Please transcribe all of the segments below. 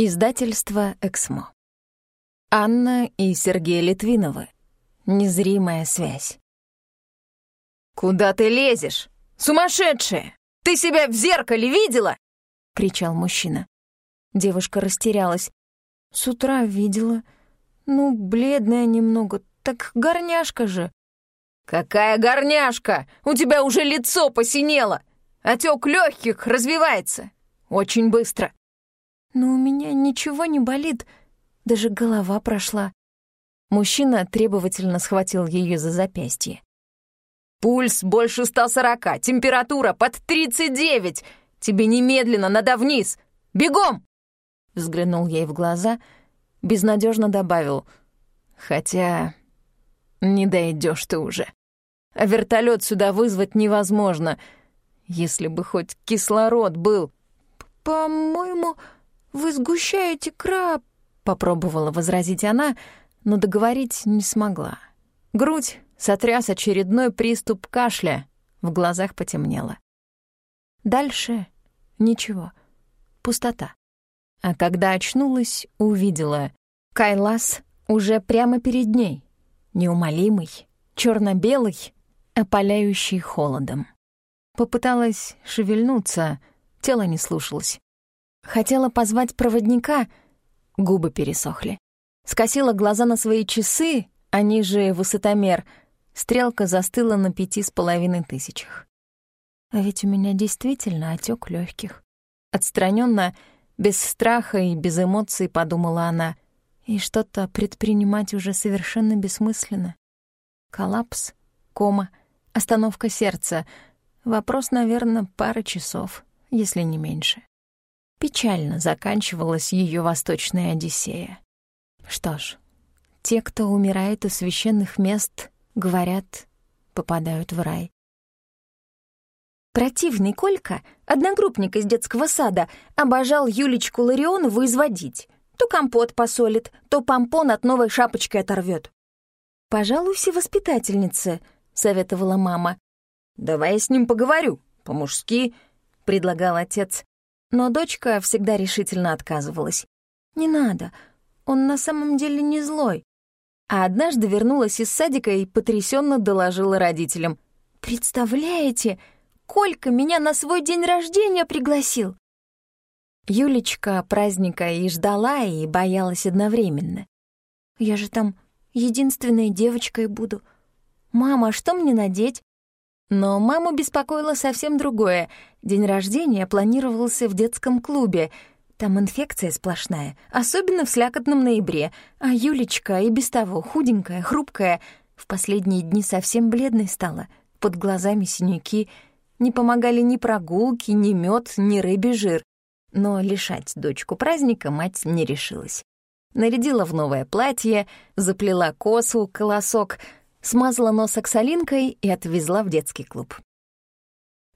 Издательство «Эксмо». Анна и Сергей Литвиновы. Незримая связь. «Куда ты лезешь? Сумасшедшая! Ты себя в зеркале видела?» — кричал мужчина. Девушка растерялась. «С утра видела. Ну, бледная немного. Так горняшка же». «Какая горняшка? У тебя уже лицо посинело. Отек легких развивается. Очень быстро. «Но у меня ничего не болит, даже голова прошла». Мужчина требовательно схватил ее за запястье. «Пульс больше 140, температура под 39. Тебе немедленно надо вниз. Бегом!» Взглянул ей в глаза, безнадежно добавил. «Хотя не дойдешь ты уже. А вертолет сюда вызвать невозможно, если бы хоть кислород был». «По-моему...» «Вы сгущаете краб», — попробовала возразить она, но договорить не смогла. Грудь сотряс очередной приступ кашля, в глазах потемнело. Дальше ничего, пустота. А когда очнулась, увидела Кайлас уже прямо перед ней, неумолимый, черно белый опаляющий холодом. Попыталась шевельнуться, тело не слушалось. Хотела позвать проводника, губы пересохли. Скосила глаза на свои часы, они же высотомер. Стрелка застыла на пяти с половиной тысячах. А ведь у меня действительно отек легких. Отстраненно, без страха и без эмоций подумала она. И что-то предпринимать уже совершенно бессмысленно. Коллапс, кома, остановка сердца. Вопрос, наверное, пары часов, если не меньше. Печально заканчивалась ее восточная Одиссея. Что ж, те, кто умирает у священных мест, говорят, попадают в рай. Противный Колька, одногруппник из детского сада, обожал Юлечку Ларионову изводить. То компот посолит, то помпон от новой шапочки оторвет. «Пожалуйся воспитательнице», — советовала мама. «Давай я с ним поговорю, по-мужски», — предлагал отец. Но дочка всегда решительно отказывалась. «Не надо, он на самом деле не злой». А однажды вернулась из садика и потрясенно доложила родителям. «Представляете, Колька меня на свой день рождения пригласил!» Юлечка праздника и ждала, и боялась одновременно. «Я же там единственной девочкой буду. Мама, а что мне надеть? Но маму беспокоило совсем другое. День рождения планировался в детском клубе. Там инфекция сплошная, особенно в слякотном ноябре. А Юлечка и без того худенькая, хрупкая, в последние дни совсем бледной стала. Под глазами синяки. Не помогали ни прогулки, ни мед, ни рыбий жир. Но лишать дочку праздника мать не решилась. Нарядила в новое платье, заплела косу, колосок — смазала нос оксалинкой и отвезла в детский клуб.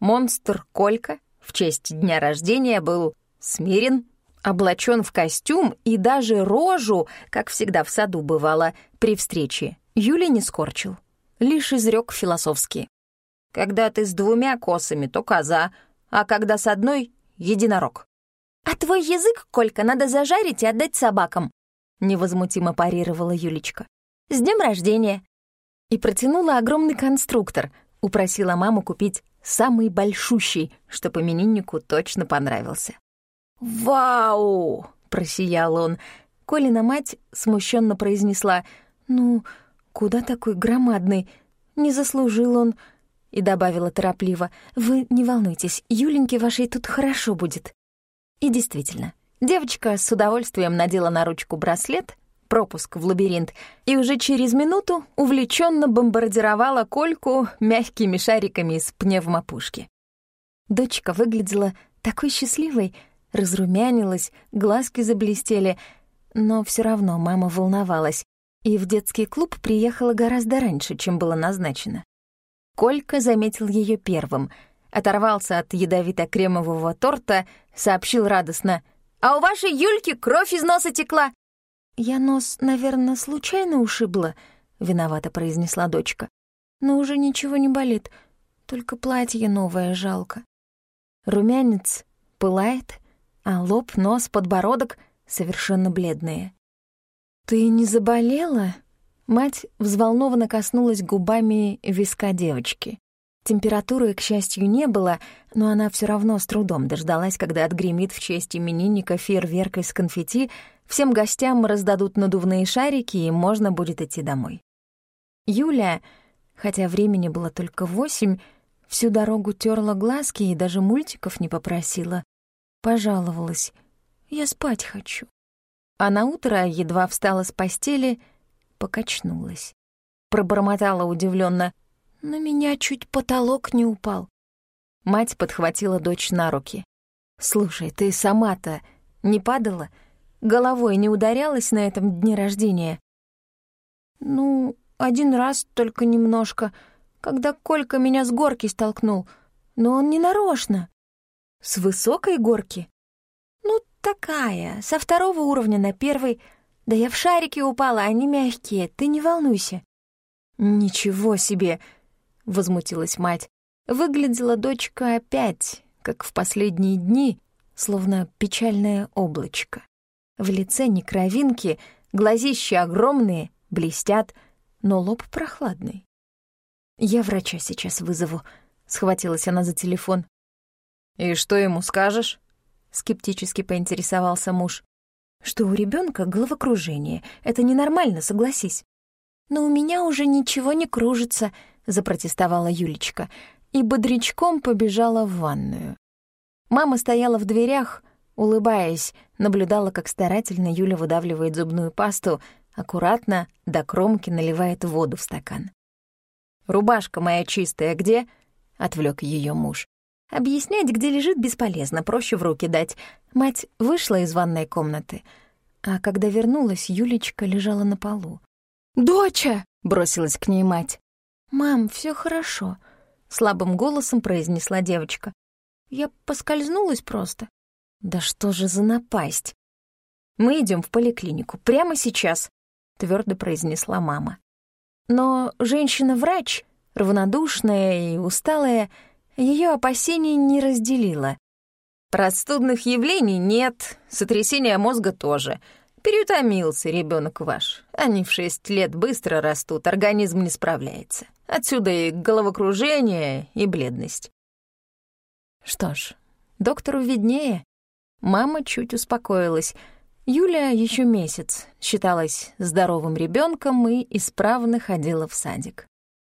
Монстр Колька в честь дня рождения был смирен, облачен в костюм и даже рожу, как всегда в саду бывало, при встрече, Юля не скорчил, лишь изрек философски. «Когда ты с двумя косами, то коза, а когда с одной — единорог». «А твой язык, Колька, надо зажарить и отдать собакам», — невозмутимо парировала Юлечка. «С днем рождения! И протянула огромный конструктор, упросила маму купить самый большущий, чтобы имениннику точно понравился. «Вау!» — просиял он. Колина мать смущенно произнесла, «Ну, куда такой громадный? Не заслужил он». И добавила торопливо, «Вы не волнуйтесь, Юленьке вашей тут хорошо будет». И действительно, девочка с удовольствием надела на ручку браслет, пропуск в лабиринт, и уже через минуту увлеченно бомбардировала Кольку мягкими шариками из пневмопушки. Дочка выглядела такой счастливой, разрумянилась, глазки заблестели, но все равно мама волновалась, и в детский клуб приехала гораздо раньше, чем было назначено. Колька заметил ее первым, оторвался от ядовито-кремового торта, сообщил радостно «А у вашей Юльки кровь из носа текла!» «Я нос, наверное, случайно ушибла», — виновато произнесла дочка. «Но уже ничего не болит, только платье новое жалко». Румянец пылает, а лоб, нос, подбородок совершенно бледные. «Ты не заболела?» Мать взволнованно коснулась губами виска девочки. Температуры, к счастью, не было, но она все равно с трудом дождалась, когда отгремит в честь именинника фейерверк из конфетти, всем гостям раздадут надувные шарики, и можно будет идти домой. Юля, хотя времени было только восемь, всю дорогу терла глазки и даже мультиков не попросила. Пожаловалась. «Я спать хочу». А на утро едва встала с постели, покачнулась. Пробормотала удивленно: на меня чуть потолок не упал. Мать подхватила дочь на руки. «Слушай, ты сама-то не падала? Головой не ударялась на этом дне рождения?» «Ну, один раз только немножко, когда Колька меня с горки столкнул, но он не нарочно». «С высокой горки?» «Ну, такая, со второго уровня на первый. Да я в шарики упала, они мягкие, ты не волнуйся». «Ничего себе!» — возмутилась мать. Выглядела дочка опять, как в последние дни, словно печальное облачко. В лице не кровинки, глазища огромные, блестят, но лоб прохладный. «Я врача сейчас вызову», — схватилась она за телефон. «И что ему скажешь?» — скептически поинтересовался муж. «Что у ребенка головокружение. Это ненормально, согласись». «Но у меня уже ничего не кружится», — запротестовала Юлечка и бодрячком побежала в ванную. Мама стояла в дверях, улыбаясь, наблюдала, как старательно Юля выдавливает зубную пасту, аккуратно до кромки наливает воду в стакан. «Рубашка моя чистая где?» — отвлек ее муж. Объяснять, где лежит, бесполезно, проще в руки дать. Мать вышла из ванной комнаты, а когда вернулась, Юлечка лежала на полу. «Доча!» — бросилась к ней мать. «Мам, все хорошо», — слабым голосом произнесла девочка. «Я поскользнулась просто». «Да что же за напасть?» «Мы идем в поликлинику прямо сейчас», — твердо произнесла мама. Но женщина-врач, равнодушная и усталая, ее опасений не разделила. «Простудных явлений нет, сотрясения мозга тоже», Переутомился ребенок ваш. Они в шесть лет быстро растут, организм не справляется. Отсюда и головокружение, и бледность. Что ж, доктору виднее. Мама чуть успокоилась. Юля еще месяц считалась здоровым ребенком и исправно ходила в садик.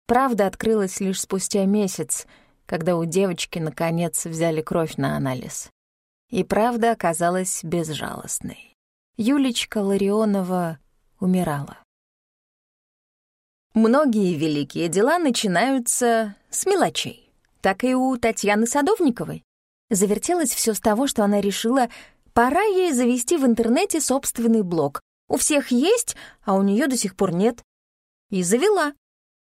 Правда открылась лишь спустя месяц, когда у девочки наконец взяли кровь на анализ. И правда оказалась безжалостной. Юлечка Ларионова умирала. Многие великие дела начинаются с мелочей. Так и у Татьяны Садовниковой. Завертелось все с того, что она решила, пора ей завести в интернете собственный блог. У всех есть, а у нее до сих пор нет. И завела.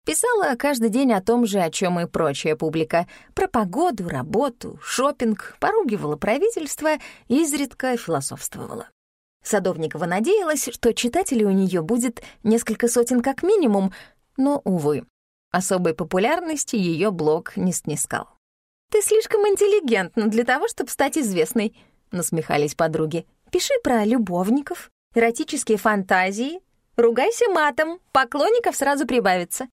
Писала каждый день о том же, о чем и прочая публика. Про погоду, работу, шопинг, поругивала правительство, изредка философствовала. Садовникова надеялась, что читателей у нее будет несколько сотен как минимум, но, увы, особой популярности ее блог не снискал. «Ты слишком интеллигентна для того, чтобы стать известной», — насмехались подруги. «Пиши про любовников, эротические фантазии, ругайся матом, поклонников сразу прибавится».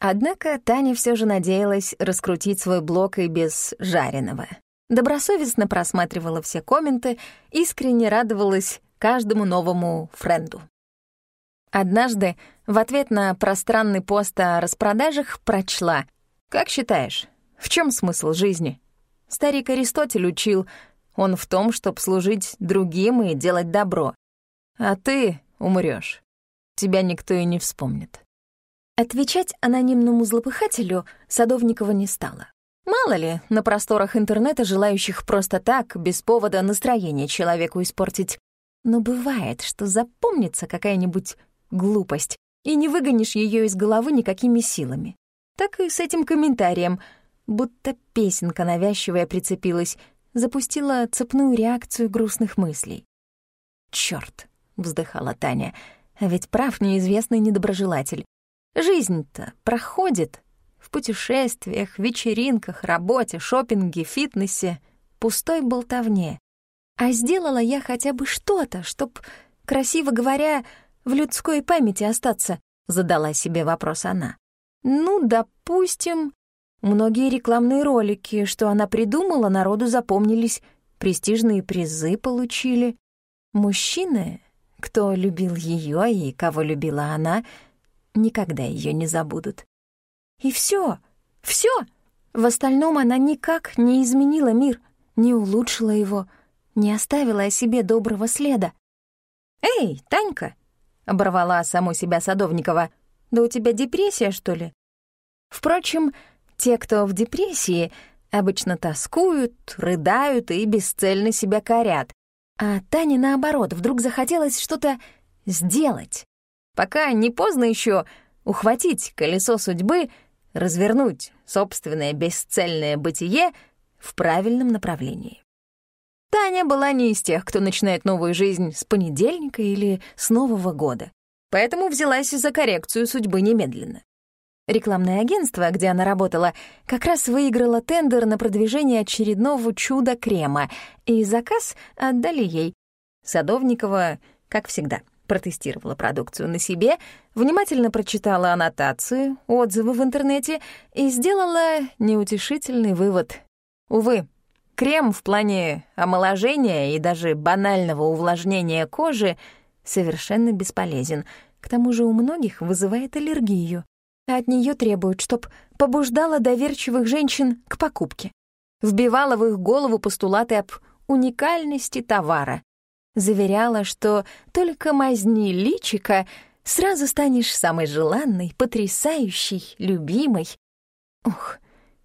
Однако Таня все же надеялась раскрутить свой блог и без жареного. Добросовестно просматривала все комменты, искренне радовалась каждому новому френду. Однажды в ответ на пространный пост о распродажах прочла «Как считаешь, в чем смысл жизни?» Старик Аристотель учил, он в том, чтобы служить другим и делать добро. А ты умрёшь. Тебя никто и не вспомнит. Отвечать анонимному злопыхателю Садовникова не стала. Мало ли, на просторах интернета желающих просто так, без повода, настроение человеку испортить. Но бывает, что запомнится какая-нибудь глупость, и не выгонишь ее из головы никакими силами. Так и с этим комментарием, будто песенка навязчивая прицепилась, запустила цепную реакцию грустных мыслей. «Чёрт!» — вздыхала Таня. «А ведь прав неизвестный недоброжелатель. Жизнь-то проходит в путешествиях, вечеринках, работе, шопинге, фитнесе, пустой болтовне. А сделала я хотя бы что-то, чтоб, красиво говоря, в людской памяти остаться, задала себе вопрос она. Ну, допустим, многие рекламные ролики, что она придумала, народу запомнились, престижные призы получили. Мужчины, кто любил ее и кого любила она, никогда ее не забудут. И все, все. В остальном она никак не изменила мир, не улучшила его, не оставила о себе доброго следа. «Эй, Танька!» — оборвала саму себя Садовникова. «Да у тебя депрессия, что ли?» Впрочем, те, кто в депрессии, обычно тоскуют, рыдают и бесцельно себя корят. А Тане, наоборот, вдруг захотелось что-то сделать. Пока не поздно еще ухватить колесо судьбы, развернуть собственное бесцельное бытие в правильном направлении. Таня была не из тех, кто начинает новую жизнь с понедельника или с Нового года, поэтому взялась за коррекцию судьбы немедленно. Рекламное агентство, где она работала, как раз выиграло тендер на продвижение очередного чуда-крема, и заказ отдали ей. Садовникова, как всегда, протестировала продукцию на себе, внимательно прочитала аннотацию, отзывы в интернете и сделала неутешительный вывод. Увы, крем в плане омоложения и даже банального увлажнения кожи совершенно бесполезен, к тому же у многих вызывает аллергию от нее требуют, чтоб побуждала доверчивых женщин к покупке. Вбивала в их голову постулаты об уникальности товара. Заверяла, что только мазни личика, сразу станешь самой желанной, потрясающей, любимой. Ух,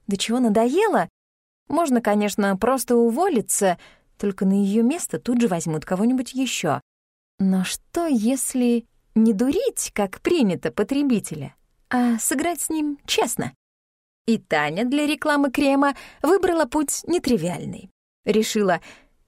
до чего надоело? Можно, конечно, просто уволиться, только на ее место тут же возьмут кого-нибудь еще. Но что, если не дурить, как принято потребителя, а сыграть с ним честно. И Таня для рекламы крема выбрала путь нетривиальный. Решила,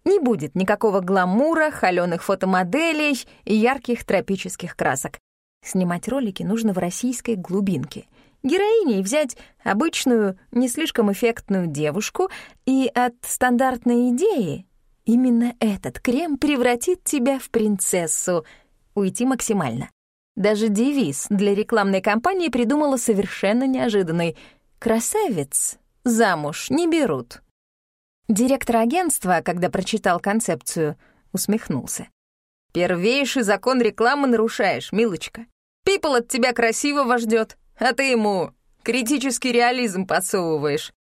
не будет никакого гламура, холёных фотомоделей и ярких тропических красок. Снимать ролики нужно в российской глубинке. Героиней взять обычную, не слишком эффектную девушку, и от стандартной идеи именно этот крем превратит тебя в принцессу. Уйти максимально. Даже девиз для рекламной кампании придумала совершенно неожиданный «Красавец замуж не берут». Директор агентства, когда прочитал концепцию, усмехнулся. «Первейший закон рекламы нарушаешь, милочка. Пипл от тебя красивого ждет, а ты ему критический реализм подсовываешь».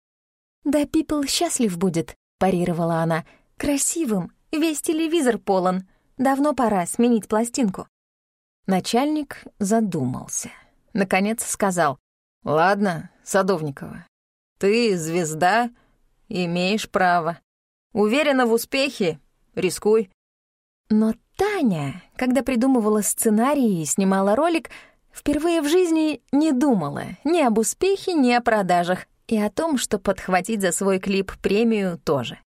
«Да Пипл счастлив будет», — парировала она. «Красивым, весь телевизор полон. Давно пора сменить пластинку». Начальник задумался. Наконец сказал, «Ладно, Садовникова, ты звезда, имеешь право. Уверена в успехе, рискуй». Но Таня, когда придумывала сценарий и снимала ролик, впервые в жизни не думала ни об успехе, ни о продажах, и о том, что подхватить за свой клип премию тоже.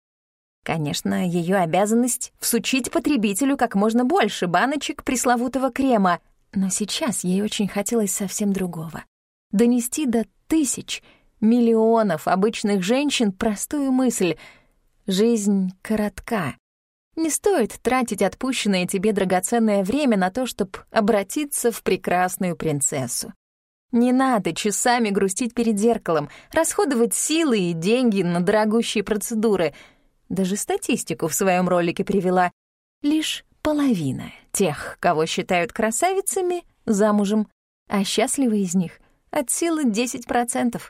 Конечно, ее обязанность — всучить потребителю как можно больше баночек пресловутого крема, но сейчас ей очень хотелось совсем другого. Донести до тысяч, миллионов обычных женщин простую мысль — жизнь коротка. Не стоит тратить отпущенное тебе драгоценное время на то, чтобы обратиться в прекрасную принцессу. Не надо часами грустить перед зеркалом, расходовать силы и деньги на дорогущие процедуры — даже статистику в своем ролике привела. Лишь половина тех, кого считают красавицами, замужем, а счастливы из них от силы 10%.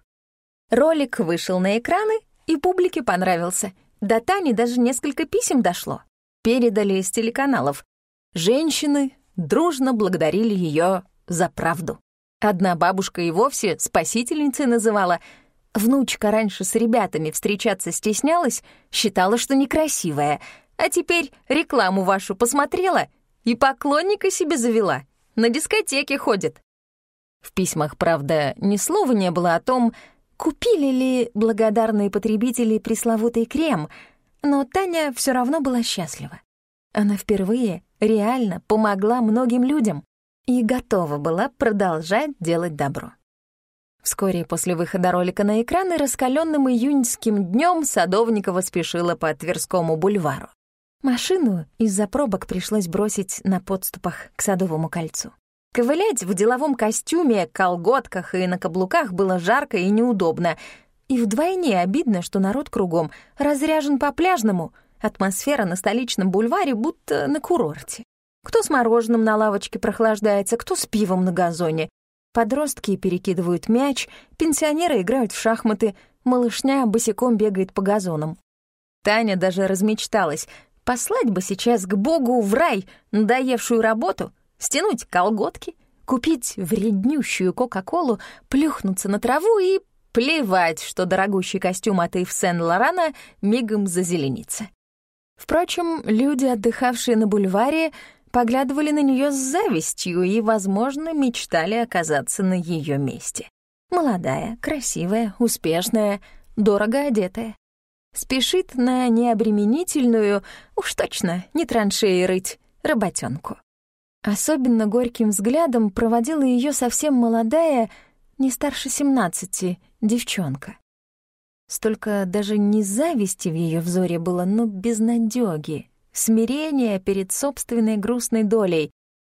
Ролик вышел на экраны, и публике понравился. До Тани даже несколько писем дошло. Передали из телеканалов. Женщины дружно благодарили ее за правду. Одна бабушка и вовсе спасительницей называла — Внучка раньше с ребятами встречаться стеснялась, считала, что некрасивая, а теперь рекламу вашу посмотрела и поклонника себе завела. На дискотеке ходит. В письмах, правда, ни слова не было о том, купили ли благодарные потребители пресловутый крем, но Таня все равно была счастлива. Она впервые реально помогла многим людям и готова была продолжать делать добро. Вскоре после выхода ролика на экраны раскаленным июньским днем Садовникова спешила по Тверскому бульвару. Машину из-за пробок пришлось бросить на подступах к Садовому кольцу. Ковылять в деловом костюме, колготках и на каблуках было жарко и неудобно. И вдвойне обидно, что народ кругом разряжен по-пляжному, атмосфера на столичном бульваре будто на курорте. Кто с мороженым на лавочке прохлаждается, кто с пивом на газоне. Подростки перекидывают мяч, пенсионеры играют в шахматы, малышня босиком бегает по газонам. Таня даже размечталась. Послать бы сейчас к Богу в рай надоевшую работу, стянуть колготки, купить вреднющую Кока-Колу, плюхнуться на траву и плевать, что дорогущий костюм от Ив Сен-Лорана мигом зазеленится. Впрочем, люди, отдыхавшие на бульваре, поглядывали на нее с завистью и, возможно, мечтали оказаться на ее месте. Молодая, красивая, успешная, дорого одетая. Спешит на необременительную, уж точно, не траншеи рыть, работенку. Особенно горьким взглядом проводила ее совсем молодая, не старше семнадцати, девчонка. Столько даже не зависти в ее взоре было, но безнадёги, смирения перед собственной грустной долей.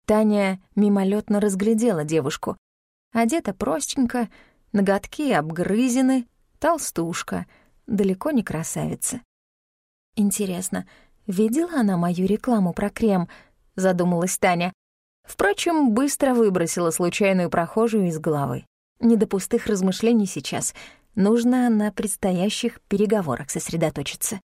Таня мимолетно разглядела девушку. Одета простенько, ноготки обгрызены, толстушка — далеко не красавица. Интересно, видела она мою рекламу про крем? Задумалась Таня. Впрочем, быстро выбросила случайную прохожую из головы. Не до пустых размышлений сейчас. Нужно на предстоящих переговорах сосредоточиться.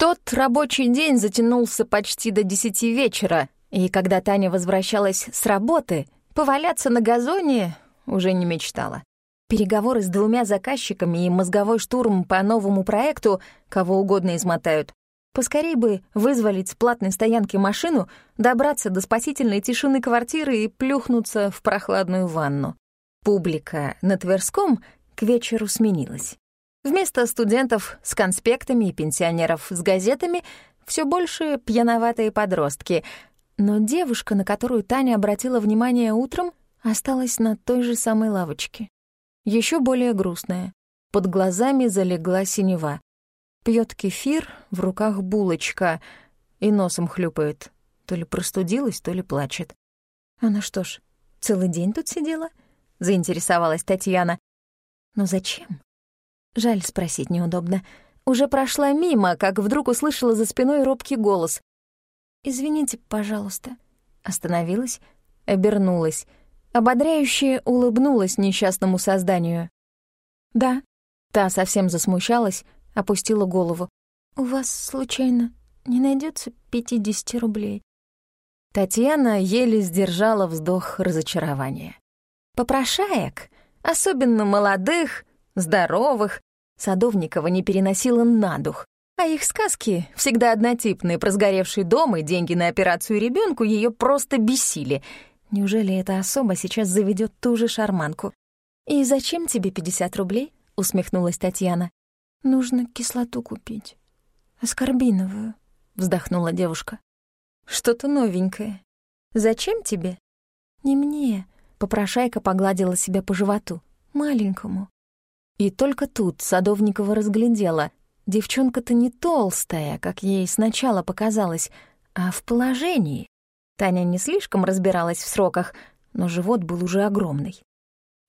Тот рабочий день затянулся почти до десяти вечера, и когда Таня возвращалась с работы, поваляться на газоне уже не мечтала. Переговоры с двумя заказчиками и мозговой штурм по новому проекту кого угодно измотают. Поскорей бы вызволить с платной стоянки машину, добраться до спасительной тишины квартиры и плюхнуться в прохладную ванну. Публика на Тверском к вечеру сменилась. Вместо студентов с конспектами и пенсионеров с газетами все больше пьяноватые подростки. Но девушка, на которую Таня обратила внимание утром, осталась на той же самой лавочке еще более грустная. Под глазами залегла синева. Пьет кефир, в руках булочка и носом хлюпает. То ли простудилась, то ли плачет. Она что ж, целый день тут сидела? Заинтересовалась Татьяна. Но зачем? Жаль, спросить неудобно. Уже прошла мимо, как вдруг услышала за спиной робкий голос. «Извините, пожалуйста». Остановилась, обернулась — Ободряюще улыбнулась несчастному созданию. «Да». Та совсем засмущалась, опустила голову. «У вас, случайно, не найдется пятидесяти рублей?» Татьяна еле сдержала вздох разочарования. Попрошаек, особенно молодых, здоровых, Садовникова не переносила на дух, а их сказки, всегда однотипные, про сгоревший дом и деньги на операцию ребенку, ее просто бесили — Неужели эта особа сейчас заведет ту же шарманку? «И зачем тебе 50 рублей?» — усмехнулась Татьяна. «Нужно кислоту купить. Аскорбиновую», — вздохнула девушка. «Что-то новенькое. Зачем тебе?» «Не мне», — попрошайка погладила себя по животу. «Маленькому». И только тут Садовникова разглядела. Девчонка-то не толстая, как ей сначала показалось, а в положении. Таня не слишком разбиралась в сроках, но живот был уже огромный.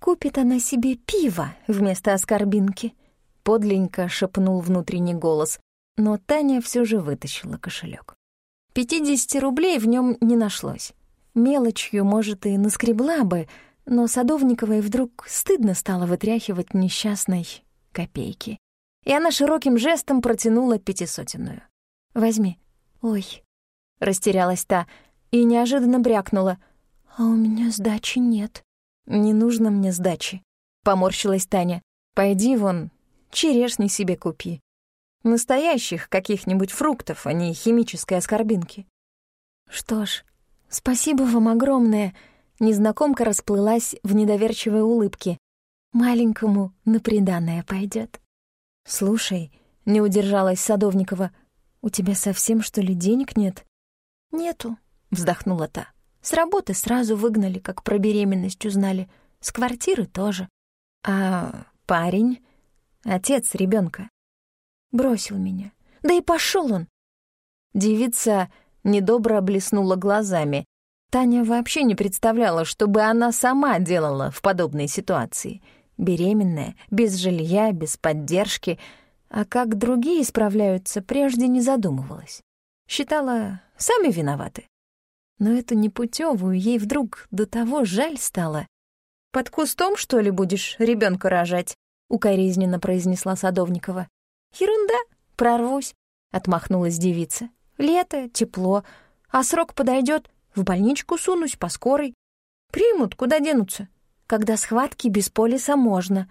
«Купит она себе пиво вместо оскорбинки», — подленько шепнул внутренний голос, но Таня все же вытащила кошелек. Пятидесяти рублей в нем не нашлось. Мелочью, может, и наскребла бы, но Садовниковой вдруг стыдно стало вытряхивать несчастной копейки. И она широким жестом протянула пятисотенную. «Возьми». «Ой», — растерялась та, — и неожиданно брякнула. «А у меня сдачи нет». «Не нужно мне сдачи», — поморщилась Таня. «Пойди вон, черешни себе купи. Настоящих каких-нибудь фруктов, а не химической оскорбинки». «Что ж, спасибо вам огромное», — незнакомка расплылась в недоверчивой улыбке. «Маленькому на приданное пойдет. «Слушай», — не удержалась Садовникова, — «у тебя совсем, что ли, денег нет?» «Нету», вздохнула та. С работы сразу выгнали, как про беременность узнали. С квартиры тоже. А парень, отец ребенка, бросил меня. Да и пошел он. Девица недобро блеснула глазами. Таня вообще не представляла, что бы она сама делала в подобной ситуации. Беременная, без жилья, без поддержки. А как другие справляются, прежде не задумывалась. Считала, сами виноваты. Но эту непутевую ей вдруг до того жаль стало. «Под кустом, что ли, будешь ребенка рожать?» — укоризненно произнесла Садовникова. «Ерунда, прорвусь», — отмахнулась девица. «Лето, тепло, а срок подойдет, в больничку сунусь по скорой. Примут, куда денутся, когда схватки без полиса можно».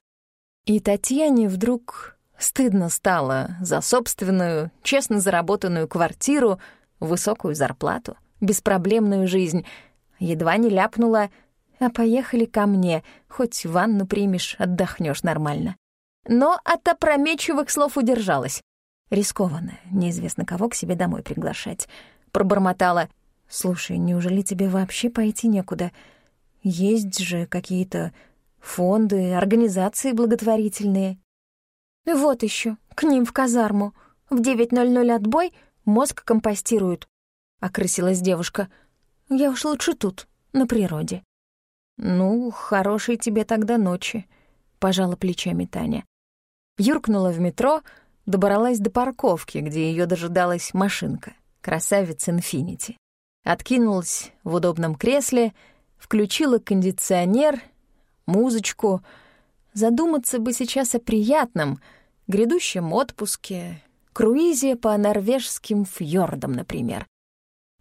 И Татьяне вдруг стыдно стало за собственную, честно заработанную квартиру, высокую зарплату беспроблемную жизнь. Едва не ляпнула, а поехали ко мне, хоть ванну примешь, отдохнешь нормально. Но от опрометчивых слов удержалась. Рискованно, неизвестно кого к себе домой приглашать. Пробормотала. «Слушай, неужели тебе вообще пойти некуда? Есть же какие-то фонды, организации благотворительные». «Вот еще, к ним в казарму. В 9.00 отбой, мозг компостируют. — окрысилась девушка. «Я уж лучше тут, на природе». «Ну, хорошей тебе тогда ночи», — пожала плечами Таня. Юркнула в метро, добралась до парковки, где ее дожидалась машинка, красавица «Инфинити». Откинулась в удобном кресле, включила кондиционер, музычку. Задуматься бы сейчас о приятном, грядущем отпуске, круизе по норвежским фьордам, например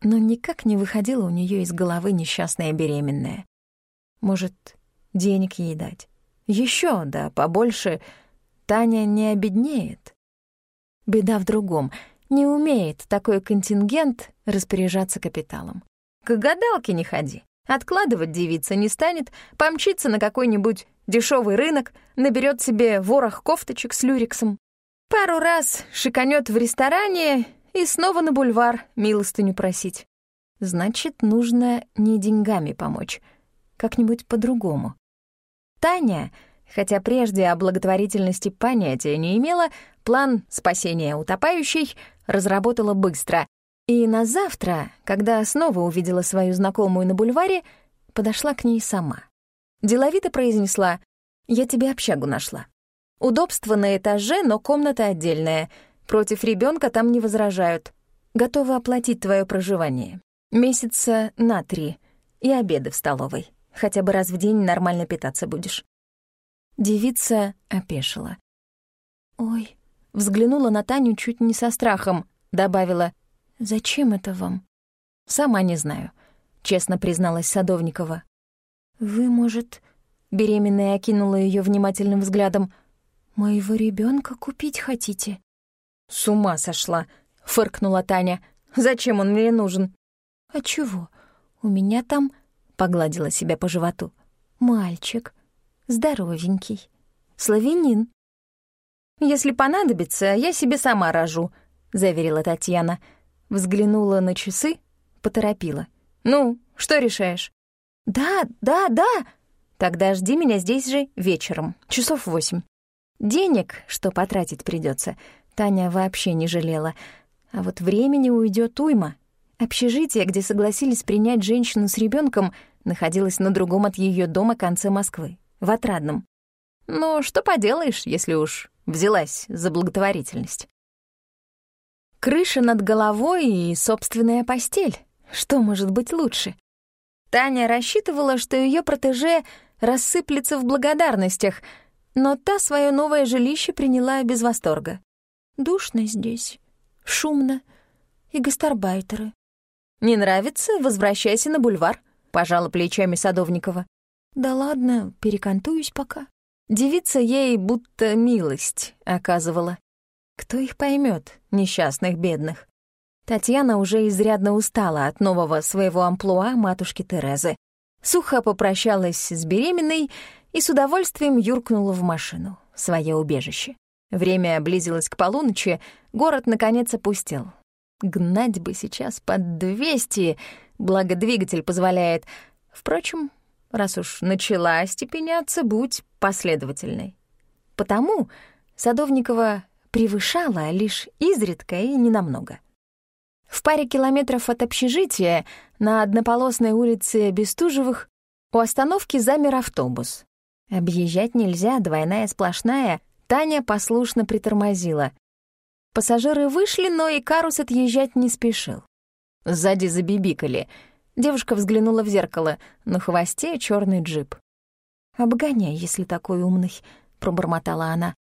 но никак не выходила у нее из головы несчастная беременная. Может, денег ей дать? Еще, да, побольше. Таня не обеднеет. Беда в другом. Не умеет такой контингент распоряжаться капиталом. К гадалке не ходи. Откладывать девица не станет, помчится на какой-нибудь дешевый рынок, наберет себе ворох кофточек с люрексом. Пару раз шиканет в ресторане и снова на бульвар милостыню просить. Значит, нужно не деньгами помочь, как-нибудь по-другому. Таня, хотя прежде о благотворительности понятия не имела, план спасения утопающей разработала быстро. И на завтра, когда снова увидела свою знакомую на бульваре, подошла к ней сама. Деловито произнесла «Я тебе общагу нашла. Удобство на этаже, но комната отдельная — Против ребенка там не возражают. Готовы оплатить твое проживание. Месяца на три. И обеды в столовой. Хотя бы раз в день нормально питаться будешь». Девица опешила. «Ой», взглянула на Таню чуть не со страхом, добавила, «Зачем это вам?» «Сама не знаю», — честно призналась Садовникова. «Вы, может...» — беременная окинула ее внимательным взглядом. «Моего ребенка купить хотите?» «С ума сошла!» — фыркнула Таня. «Зачем он мне нужен?» «А чего? У меня там...» — погладила себя по животу. «Мальчик. Здоровенький. Славянин». «Если понадобится, я себе сама рожу», — заверила Татьяна. Взглянула на часы, поторопила. «Ну, что решаешь?» «Да, да, да!» «Тогда жди меня здесь же вечером, часов восемь. Денег, что потратить придется, Таня вообще не жалела. А вот времени уйдет уйма. Общежитие, где согласились принять женщину с ребенком, находилось на другом от ее дома конце Москвы, в Отрадном. Но что поделаешь, если уж взялась за благотворительность? Крыша над головой и собственная постель. Что может быть лучше? Таня рассчитывала, что ее протеже рассыплется в благодарностях, но та свое новое жилище приняла без восторга. Душно здесь, шумно и гастарбайтеры. «Не нравится? Возвращайся на бульвар», — пожала плечами Садовникова. «Да ладно, перекантуюсь пока». Девица ей будто милость оказывала. Кто их поймет, несчастных бедных? Татьяна уже изрядно устала от нового своего амплуа матушки Терезы. Сухо попрощалась с беременной и с удовольствием юркнула в машину, свое убежище. Время близилось к полуночи, город наконец опустел. Гнать бы сейчас под двести, благо двигатель позволяет. Впрочем, раз уж начала степеняться, будь последовательной. Потому Садовникова превышала лишь изредка и ненамного. В паре километров от общежития на однополосной улице Бестужевых у остановки замер автобус. Объезжать нельзя, двойная сплошная. Таня послушно притормозила. Пассажиры вышли, но и Карус отъезжать не спешил. Сзади забибикали. Девушка взглянула в зеркало. На хвосте черный джип. «Обгоняй, если такой умный», — пробормотала она.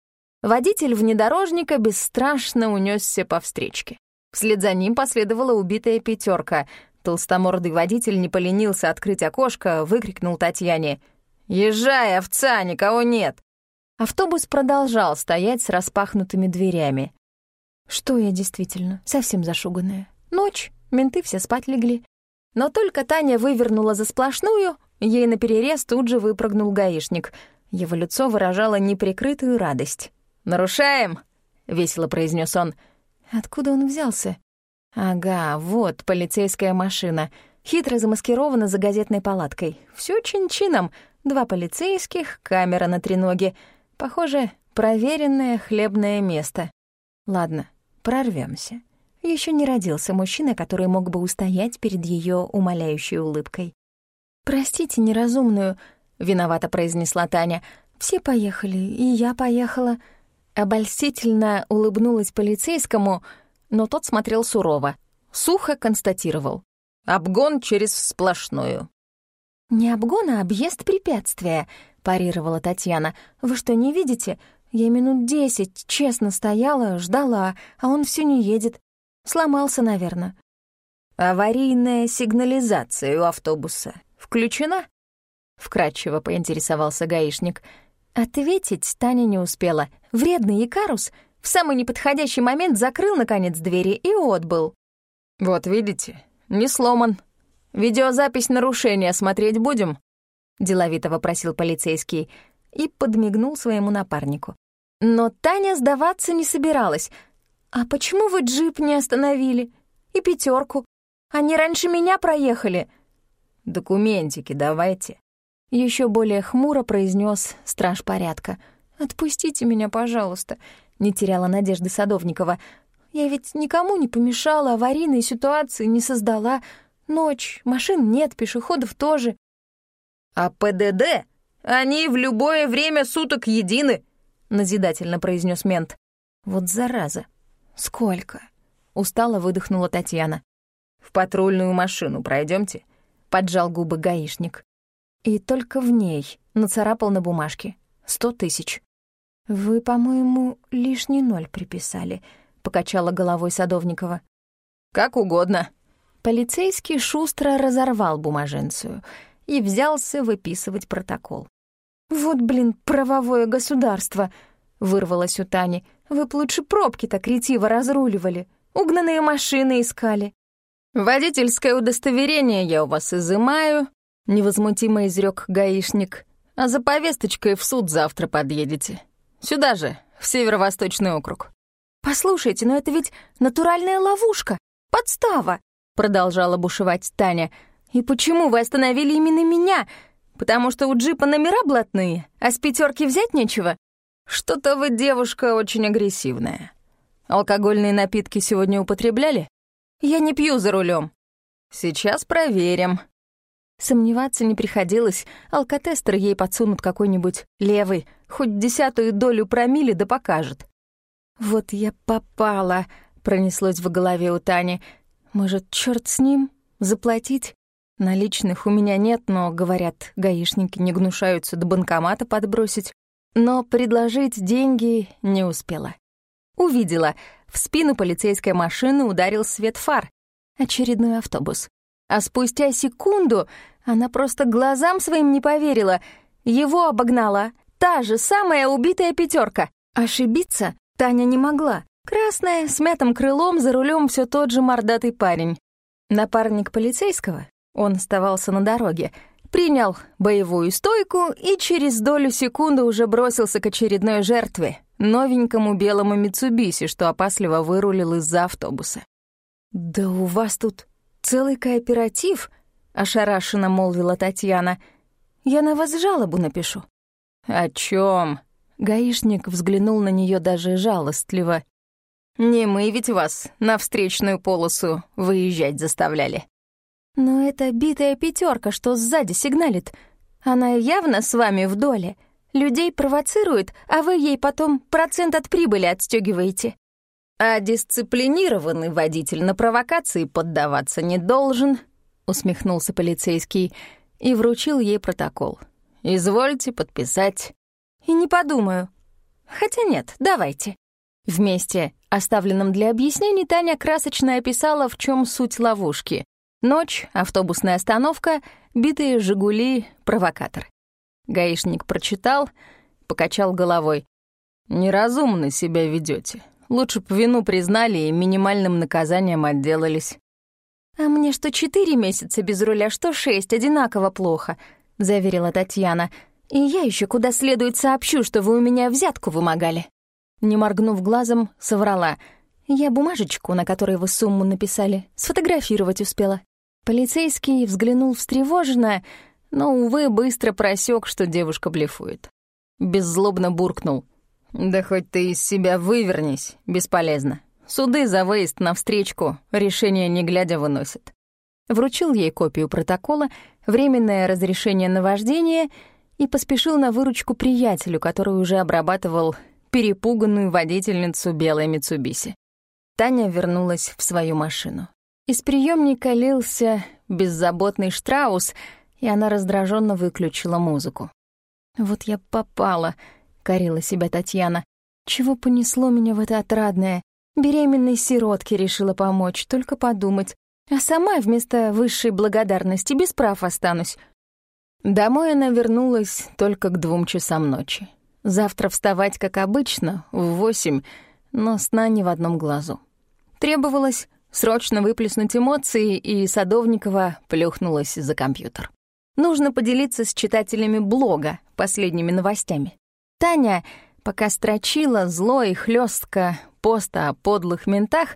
Водитель внедорожника бесстрашно унесся по встречке. Вслед за ним последовала убитая пятерка. Толстомордый водитель не поленился открыть окошко, выкрикнул Татьяне. «Езжай, овца, никого нет!» Автобус продолжал стоять с распахнутыми дверями. Что я действительно, совсем зашуганная. Ночь, менты все спать легли. Но только Таня вывернула за сплошную, ей наперерез тут же выпрыгнул гаишник. Его лицо выражало неприкрытую радость. «Нарушаем!» — весело произнес он. Откуда он взялся? Ага, вот полицейская машина. Хитро замаскирована за газетной палаткой. Всё чин-чином. Два полицейских, камера на треноге. Похоже, проверенное хлебное место. Ладно, прорвемся. Еще не родился мужчина, который мог бы устоять перед ее умоляющей улыбкой. «Простите неразумную», — виновато произнесла Таня. «Все поехали, и я поехала». Обольстительно улыбнулась полицейскому, но тот смотрел сурово. Сухо констатировал. «Обгон через сплошную». «Не обгон, а объезд препятствия», — парировала Татьяна. «Вы что, не видите? Я минут десять честно стояла, ждала, а он все не едет. Сломался, наверное». «Аварийная сигнализация у автобуса включена?» — вкратчиво поинтересовался гаишник. Ответить Таня не успела. Вредный Икарус в самый неподходящий момент закрыл, наконец, двери и отбыл. «Вот видите, не сломан. Видеозапись нарушения смотреть будем?» — деловито вопросил полицейский и подмигнул своему напарнику. Но Таня сдаваться не собиралась. «А почему вы джип не остановили? И пятерку? Они раньше меня проехали». «Документики давайте», еще более хмуро произнес страж порядка. «Отпустите меня, пожалуйста», — не теряла надежды Садовникова. «Я ведь никому не помешала, аварийной ситуации не создала. Ночь, машин нет, пешеходов тоже». «А ПДД? Они в любое время суток едины», — назидательно произнес мент. «Вот зараза! Сколько?» — устало выдохнула Татьяна. «В патрульную машину пройдемте, поджал губы гаишник и только в ней нацарапал на бумажке. Сто тысяч. «Вы, по-моему, лишний ноль приписали», — покачала головой Садовникова. «Как угодно». Полицейский шустро разорвал бумаженцию и взялся выписывать протокол. «Вот, блин, правовое государство!» — вырвалось у Тани. «Вы б лучше пробки-то кретиво разруливали, угнанные машины искали». «Водительское удостоверение я у вас изымаю, — невозмутимо изрек гаишник. «А за повесточкой в суд завтра подъедете. Сюда же, в Северо-Восточный округ». «Послушайте, но это ведь натуральная ловушка, подстава!» — продолжала бушевать Таня. «И почему вы остановили именно меня? Потому что у джипа номера блатные, а с пятерки взять нечего?» «Что-то вы, девушка, очень агрессивная. Алкогольные напитки сегодня употребляли?» «Я не пью за рулем. «Сейчас проверим», Сомневаться не приходилось, алкотестер ей подсунут какой-нибудь левый, хоть десятую долю промили да покажет. «Вот я попала», — пронеслось в голове у Тани. «Может, черт с ним? Заплатить? Наличных у меня нет, но, говорят, гаишники не гнушаются до банкомата подбросить. Но предложить деньги не успела. Увидела. В спину полицейской машины ударил свет фар. Очередной автобус. А спустя секунду она просто глазам своим не поверила. Его обогнала та же самая убитая пятерка. Ошибиться Таня не могла. Красная, с мятым крылом, за рулем все тот же мордатый парень. Напарник полицейского, он оставался на дороге, принял боевую стойку и через долю секунды уже бросился к очередной жертве, новенькому белому Митсубиси, что опасливо вырулил из-за автобуса. «Да у вас тут целый кооператив», — ошарашенно молвила Татьяна. «Я на вас жалобу напишу». «О чем? Гаишник взглянул на нее даже жалостливо. Не мы ведь вас на встречную полосу выезжать заставляли. Но это битая пятерка, что сзади сигналит. Она явно с вами в доле. Людей провоцирует, а вы ей потом процент от прибыли отстегиваете. А дисциплинированный водитель на провокации поддаваться не должен, усмехнулся полицейский и вручил ей протокол. Извольте подписать. И не подумаю. Хотя нет, давайте. Вместе, оставленном для объяснений, Таня красочно описала, в чем суть ловушки. Ночь, автобусная остановка, битые «Жигули», провокатор. Гаишник прочитал, покачал головой. «Неразумно себя ведете. Лучше б вину признали и минимальным наказанием отделались». «А мне что четыре месяца без руля, что шесть, одинаково плохо», — заверила Татьяна. «И я еще куда следует сообщу, что вы у меня взятку вымогали». Не моргнув глазом, соврала. «Я бумажечку, на которой вы сумму написали, сфотографировать успела». Полицейский взглянул встревоженно, но, увы, быстро просек, что девушка блефует. Беззлобно буркнул. «Да хоть ты из себя вывернись, бесполезно. Суды за выезд на встречку решение не глядя выносят». Вручил ей копию протокола, временное разрешение на вождение и поспешил на выручку приятелю, который уже обрабатывал перепуганную водительницу белой Митсубиси. Таня вернулась в свою машину. Из приемника лился беззаботный штраус, и она раздраженно выключила музыку. «Вот я попала», — корила себя Татьяна. «Чего понесло меня в это отрадное? Беременной сиротке решила помочь, только подумать. А сама вместо высшей благодарности без прав останусь». Домой она вернулась только к двум часам ночи. Завтра вставать, как обычно, в восемь, но сна ни в одном глазу. Требовалось срочно выплеснуть эмоции, и Садовникова плюхнулась за компьютер. Нужно поделиться с читателями блога последними новостями. Таня, пока строчила зло и хлестко поста о подлых ментах,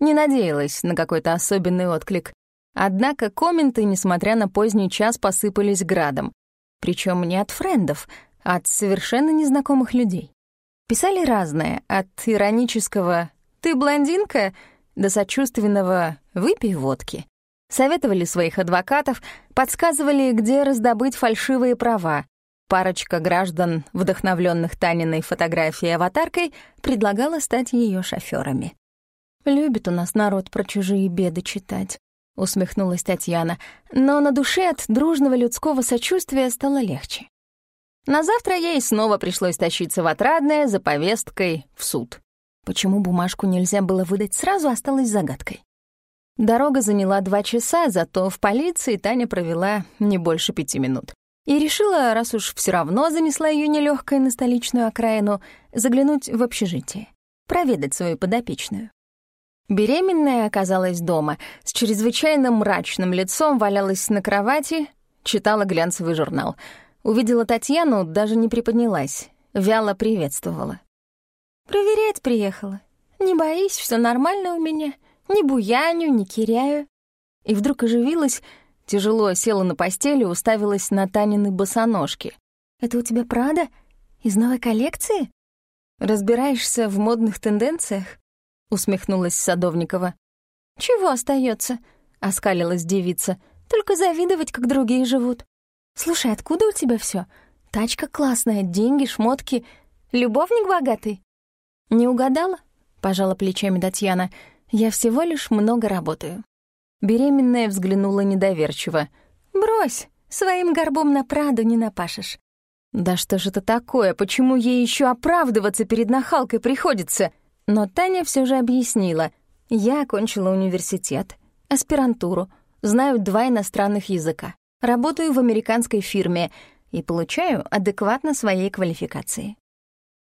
не надеялась на какой-то особенный отклик. Однако комменты, несмотря на поздний час, посыпались градом. Причем не от френдов — от совершенно незнакомых людей. Писали разное, от иронического «ты блондинка» до сочувственного «выпей водки». Советовали своих адвокатов, подсказывали, где раздобыть фальшивые права. Парочка граждан, вдохновленных Таниной фотографией аватаркой, предлагала стать ее шоферами. «Любит у нас народ про чужие беды читать», — усмехнулась Татьяна, но на душе от дружного людского сочувствия стало легче. На завтра ей снова пришлось тащиться в отрадное за повесткой в суд. Почему бумажку нельзя было выдать сразу, осталось загадкой. Дорога заняла два часа, зато в полиции Таня провела не больше пяти минут. И решила, раз уж все равно занесла ее нелегкая на столичную окраину, заглянуть в общежитие, проведать свою подопечную. Беременная оказалась дома, с чрезвычайно мрачным лицом валялась на кровати, читала глянцевый журнал — Увидела Татьяну, даже не приподнялась, вяло приветствовала. «Проверять приехала. Не боись, все нормально у меня. Не буяню, не киряю». И вдруг оживилась, тяжело села на постели уставилась на Танины босоножки. «Это у тебя Прада? Из новой коллекции?» «Разбираешься в модных тенденциях?» — усмехнулась Садовникова. «Чего остается? оскалилась девица. «Только завидовать, как другие живут». «Слушай, откуда у тебя все? Тачка классная, деньги, шмотки. Любовник богатый?» «Не угадала?» — пожала плечами Татьяна. «Я всего лишь много работаю». Беременная взглянула недоверчиво. «Брось, своим горбом на Праду не напашешь». «Да что же это такое? Почему ей еще оправдываться перед нахалкой приходится?» Но Таня все же объяснила. «Я окончила университет, аспирантуру, знаю два иностранных языка. Работаю в американской фирме и получаю адекватно своей квалификации.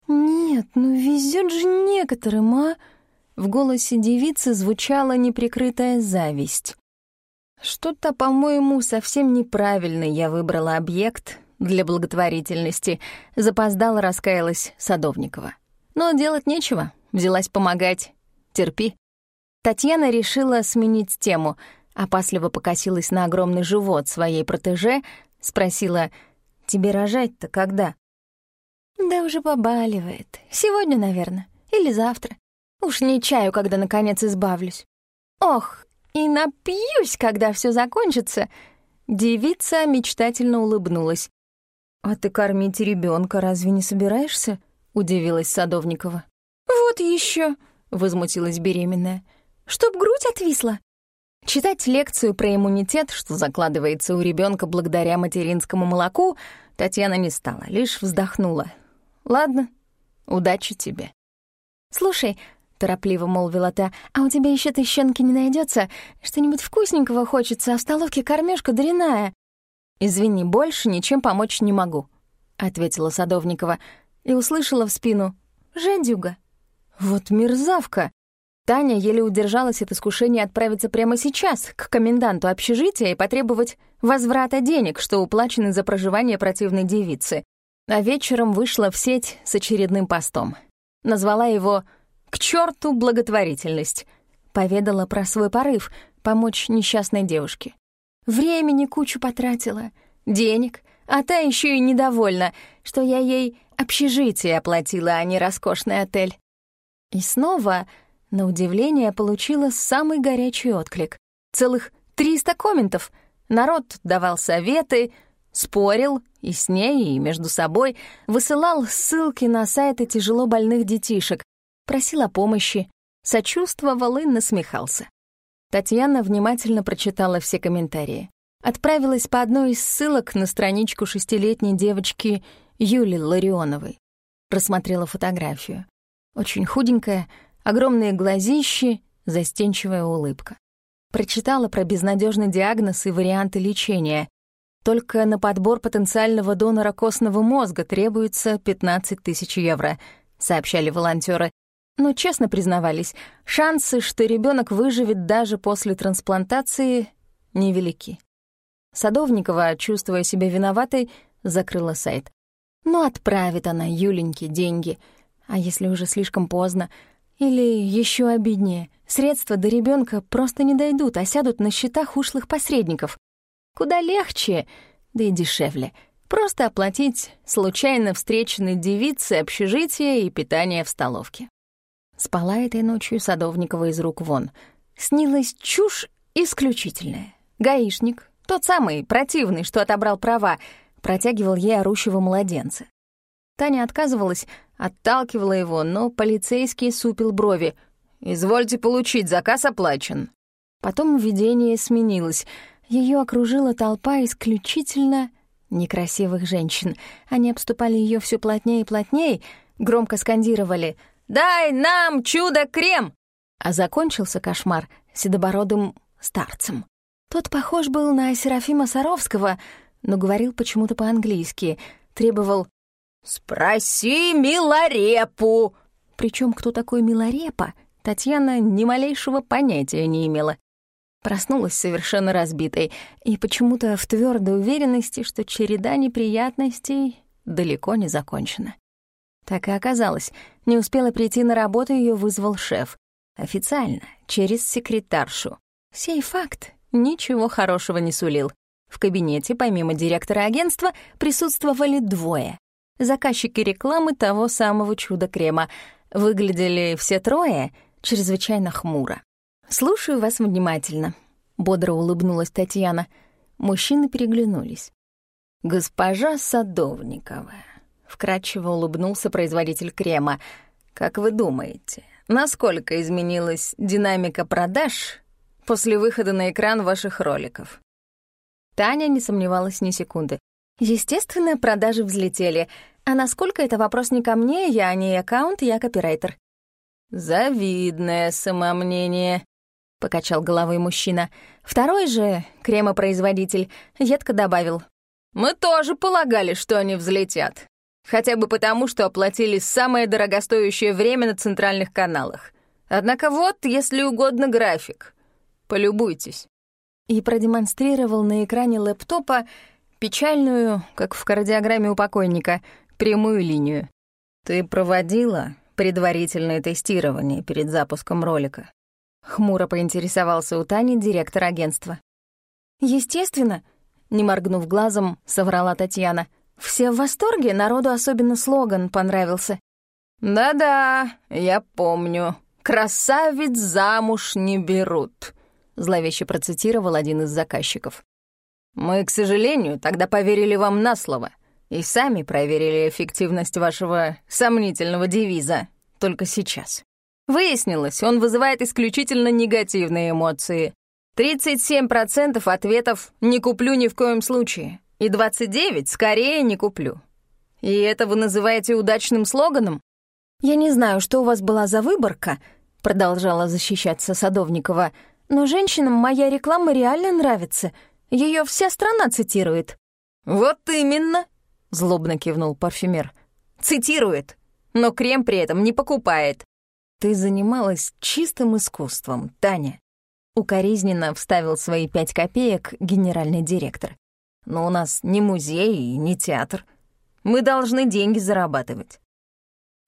«Нет, ну везет же некоторым, а?» В голосе девицы звучала неприкрытая зависть. «Что-то, по-моему, совсем неправильно я выбрала объект для благотворительности», запоздала, раскаялась Садовникова. «Но делать нечего, взялась помогать. Терпи». Татьяна решила сменить тему — опасливо покосилась на огромный живот своей протеже, спросила, «Тебе рожать-то когда?» «Да уже побаливает. Сегодня, наверное. Или завтра. Уж не чаю, когда наконец избавлюсь. Ох, и напьюсь, когда все закончится. Девица мечтательно улыбнулась. «А ты кормить ребенка разве не собираешься?» — удивилась Садовникова. «Вот еще, возмутилась беременная. «Чтоб грудь отвисла?» Читать лекцию про иммунитет, что закладывается у ребенка благодаря материнскому молоку, Татьяна не стала, лишь вздохнула. «Ладно, удачи тебе». «Слушай», — торопливо молвила та, «а у тебя еще тыщенки не найдется? Что-нибудь вкусненького хочется, а в столовке кормежка дряная». «Извини, больше ничем помочь не могу», — ответила Садовникова и услышала в спину «Жадюга». «Вот мерзавка!» Таня еле удержалась от искушения отправиться прямо сейчас к коменданту общежития и потребовать возврата денег, что уплачены за проживание противной девицы. А вечером вышла в сеть с очередным постом. Назвала его «К черту благотворительность». Поведала про свой порыв помочь несчастной девушке. Времени кучу потратила, денег, а та еще и недовольна, что я ей общежитие оплатила, а не роскошный отель. И снова на удивление, получила самый горячий отклик. Целых 300 комментов. Народ давал советы, спорил и с ней, и между собой, высылал ссылки на сайты тяжело больных детишек, просил о помощи, сочувствовал и насмехался. Татьяна внимательно прочитала все комментарии. Отправилась по одной из ссылок на страничку шестилетней девочки Юли Ларионовой. Рассмотрела фотографию. Очень худенькая, огромные глазищи, застенчивая улыбка. Прочитала про безнадежный диагноз и варианты лечения. Только на подбор потенциального донора костного мозга требуется 15 тысяч евро, сообщали волонтеры. Но честно признавались, шансы, что ребенок выживет даже после трансплантации, невелики. Садовникова, чувствуя себя виноватой, закрыла сайт. Ну, отправит она Юленьке деньги. А если уже слишком поздно, или еще обиднее, средства до ребенка просто не дойдут, а сядут на счетах ушлых посредников. Куда легче, да и дешевле. Просто оплатить случайно встреченной девице общежитие и питание в столовке. Спала этой ночью Садовникова из рук вон. Снилась чушь исключительная. Гаишник, тот самый противный, что отобрал права, протягивал ей орущего младенца. Таня отказывалась, отталкивала его, но полицейский супил брови. «Извольте получить, заказ оплачен». Потом видение сменилось. Ее окружила толпа исключительно некрасивых женщин. Они обступали ее все плотнее и плотнее, громко скандировали «Дай нам чудо-крем!» А закончился кошмар седобородым старцем. Тот похож был на Серафима Саровского, но говорил почему-то по-английски, требовал «Спроси Миларепу!» Причем кто такой Миларепа, Татьяна ни малейшего понятия не имела. Проснулась совершенно разбитой и почему-то в твердой уверенности, что череда неприятностей далеко не закончена. Так и оказалось. Не успела прийти на работу, ее вызвал шеф. Официально, через секретаршу. Сей факт ничего хорошего не сулил. В кабинете, помимо директора агентства, присутствовали двое заказчики рекламы того самого чуда-крема. Выглядели все трое чрезвычайно хмуро. «Слушаю вас внимательно», — бодро улыбнулась Татьяна. Мужчины переглянулись. «Госпожа Садовникова», — вкратчиво улыбнулся производитель крема, «как вы думаете, насколько изменилась динамика продаж после выхода на экран ваших роликов?» Таня не сомневалась ни секунды. Естественно, продажи взлетели. А насколько это вопрос не ко мне, я не аккаунт, я копирайтер. «Завидное самомнение», — покачал головой мужчина. Второй же, кремопроизводитель, едко добавил. «Мы тоже полагали, что они взлетят. Хотя бы потому, что оплатили самое дорогостоящее время на центральных каналах. Однако вот, если угодно, график. Полюбуйтесь». И продемонстрировал на экране лэптопа Печальную, как в кардиограмме у покойника, прямую линию. «Ты проводила предварительное тестирование перед запуском ролика?» Хмуро поинтересовался у Тани директор агентства. «Естественно», — не моргнув глазом, соврала Татьяна. «Все в восторге, народу особенно слоган понравился». «Да-да, я помню», — красавиц замуж не берут», — зловеще процитировал один из заказчиков. «Мы, к сожалению, тогда поверили вам на слово и сами проверили эффективность вашего сомнительного девиза только сейчас. Выяснилось, он вызывает исключительно негативные эмоции. 37% ответов «не куплю ни в коем случае» и 29% «скорее не куплю». И это вы называете удачным слоганом? «Я не знаю, что у вас была за выборка», — продолжала защищаться Садовникова, «но женщинам моя реклама реально нравится. Ее вся страна цитирует». «Вот именно», — злобно кивнул парфюмер. «Цитирует, но крем при этом не покупает». «Ты занималась чистым искусством, Таня», — укоризненно вставил свои пять копеек генеральный директор. «Но у нас не музей и не театр. Мы должны деньги зарабатывать».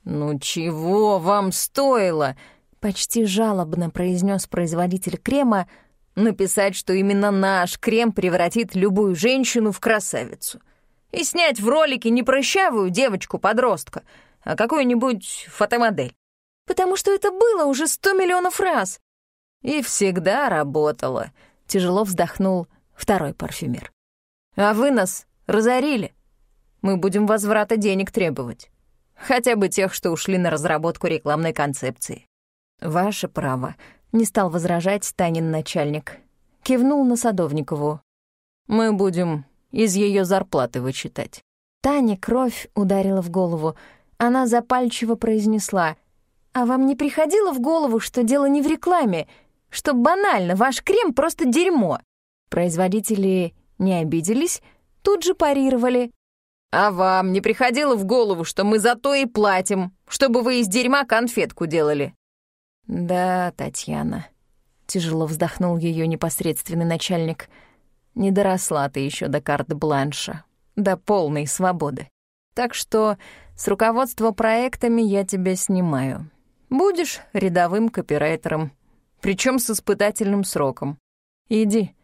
«Ну чего вам стоило?» — почти жалобно произнес производитель крема, написать, что именно наш крем превратит любую женщину в красавицу. И снять в ролике не прыщавую девочку-подростка, а какую-нибудь фотомодель. Потому что это было уже сто миллионов раз. И всегда работало. Тяжело вздохнул второй парфюмер. А вы нас разорили. Мы будем возврата денег требовать. Хотя бы тех, что ушли на разработку рекламной концепции. Ваше право. Не стал возражать Танин начальник. Кивнул на Садовникову. Мы будем из ее зарплаты вычитать. Тане кровь ударила в голову. Она запальчиво произнесла. «А вам не приходило в голову, что дело не в рекламе, что банально, ваш крем просто дерьмо?» Производители не обиделись, тут же парировали. А вам не приходило в голову, что мы за то и платим, чтобы вы из дерьма конфетку делали?» «Да, Татьяна», — тяжело вздохнул ее непосредственный начальник, «не доросла ты еще до карт-бланша, до полной свободы. Так что с руководства проектами я тебя снимаю. Будешь рядовым копирайтером, причем с испытательным сроком. Иди,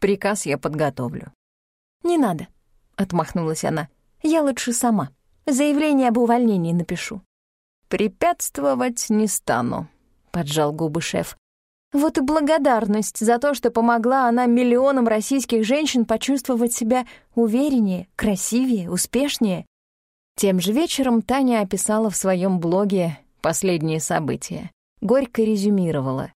приказ я подготовлю». «Не надо», — отмахнулась она. Я лучше сама. Заявление об увольнении напишу». «Препятствовать не стану», — поджал губы шеф. Вот и благодарность за то, что помогла она миллионам российских женщин почувствовать себя увереннее, красивее, успешнее. Тем же вечером Таня описала в своем блоге последние события. Горько резюмировала.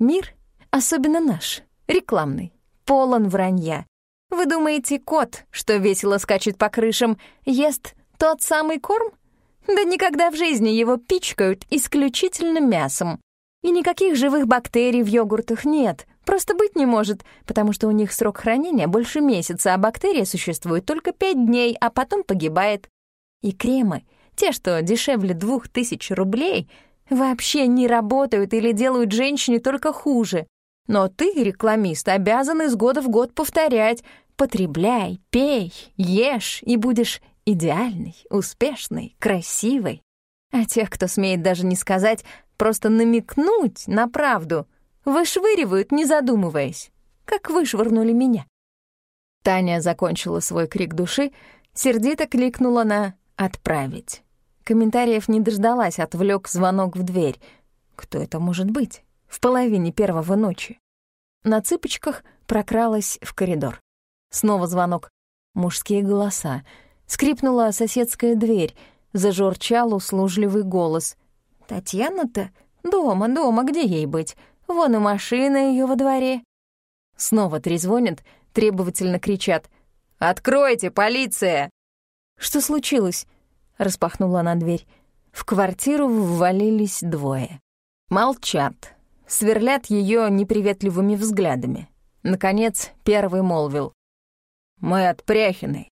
«Мир, особенно наш, рекламный, полон вранья. Вы думаете, кот, что весело скачет по крышам, ест тот самый корм? Да никогда в жизни его пичкают исключительно мясом. И никаких живых бактерий в йогуртах нет, просто быть не может, потому что у них срок хранения больше месяца, а бактерия существует только пять дней, а потом погибает. И кремы, те, что дешевле двух тысяч рублей, вообще не работают или делают женщине только хуже. Но ты, рекламист, обязан из года в год повторять, Потребляй, пей, ешь, и будешь идеальной, успешной, красивой. А тех, кто смеет даже не сказать, просто намекнуть на правду, вышвыривают, не задумываясь, как вышвырнули меня. Таня закончила свой крик души, сердито кликнула на «отправить». Комментариев не дождалась, отвлек звонок в дверь. Кто это может быть? В половине первого ночи. На цыпочках прокралась в коридор. Снова звонок. Мужские голоса. Скрипнула соседская дверь. Зажурчал услужливый голос. «Татьяна-то? Дома, дома, где ей быть? Вон и машина ее во дворе». Снова трезвонят, требовательно кричат. «Откройте, полиция!» «Что случилось?» — распахнула она дверь. В квартиру ввалились двое. Молчат, сверлят ее неприветливыми взглядами. Наконец, первый молвил. Мы от Пряхиной».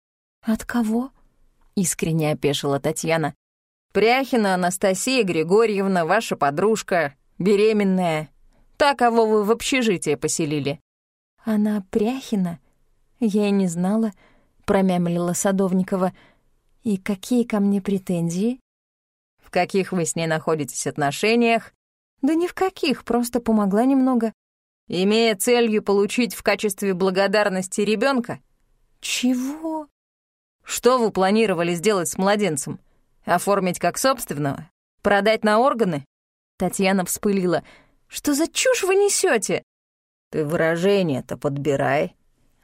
«От кого?» — искренне опешила Татьяна. «Пряхина Анастасия Григорьевна, ваша подружка, беременная. Та, кого вы в общежитие поселили». «Она Пряхина? Я и не знала», — промямлила Садовникова. «И какие ко мне претензии?» «В каких вы с ней находитесь отношениях?» «Да ни в каких, просто помогла немного». «Имея целью получить в качестве благодарности ребенка? «Чего?» «Что вы планировали сделать с младенцем? Оформить как собственного? Продать на органы?» Татьяна вспылила. «Что за чушь вы несете? «Ты выражение-то подбирай», —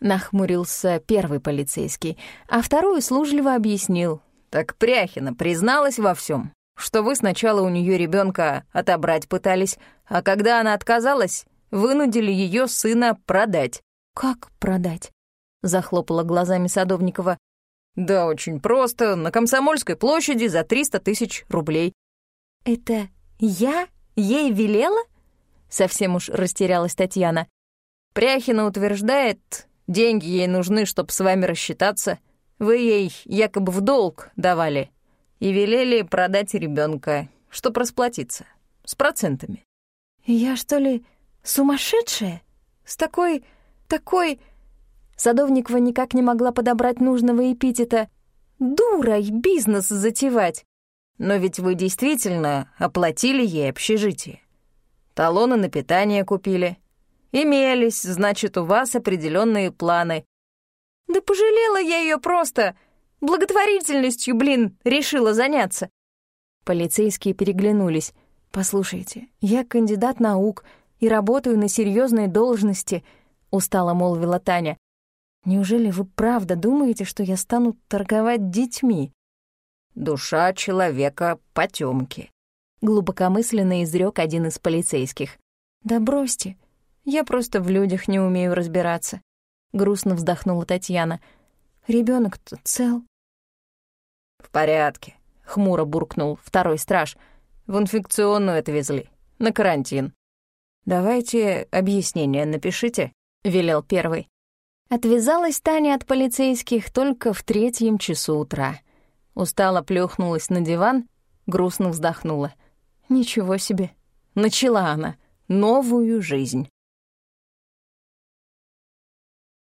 нахмурился первый полицейский, а второй услужливо объяснил. «Так Пряхина призналась во всем, что вы сначала у нее ребенка отобрать пытались, а когда она отказалась, вынудили ее сына продать». «Как продать?» — захлопала глазами Садовникова. «Да очень просто, на Комсомольской площади за 300 тысяч рублей». «Это я ей велела?» Совсем уж растерялась Татьяна. Пряхина утверждает, деньги ей нужны, чтобы с вами рассчитаться. Вы ей якобы в долг давали и велели продать ребенка, чтоб расплатиться. С процентами. Я что ли сумасшедшая? С такой... такой... Садовникова никак не могла подобрать нужного эпитета. Дурой бизнес затевать. Но ведь вы действительно оплатили ей общежитие. Талоны на питание купили. Имелись, значит, у вас определенные планы. Да пожалела я ее просто. Благотворительностью, блин, решила заняться. Полицейские переглянулись. «Послушайте, я кандидат наук и работаю на серьезной должности», — устало молвила Таня. «Неужели вы правда думаете, что я стану торговать детьми?» «Душа человека — потемки», глубокомысленно изрек один из полицейских. «Да бросьте, я просто в людях не умею разбираться», — грустно вздохнула Татьяна. ребенок то цел?» «В порядке», — хмуро буркнул второй страж. «В инфекционную отвезли, на карантин». «Давайте объяснение напишите», — велел первый. Отвязалась Таня от полицейских только в третьем часу утра. Устало плюхнулась на диван, грустно вздохнула. Ничего себе. Начала она новую жизнь.